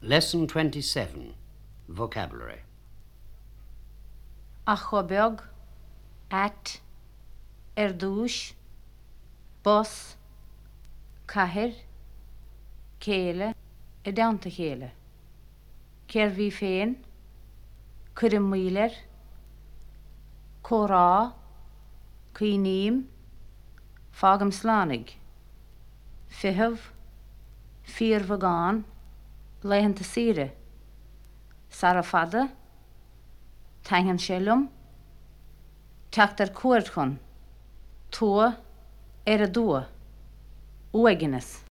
Lesson 27 Vocabulary. a at, ar dúis, bus, caiir, céile i damta chéile. Ceir bhí féin, chur i míir, chuoníim, fágam slánig, fihabh, fír bhagáin, leihananta sire, Sara fada, Tangan sélum, teachtar cuair chun, tua ar a dua, uigenas.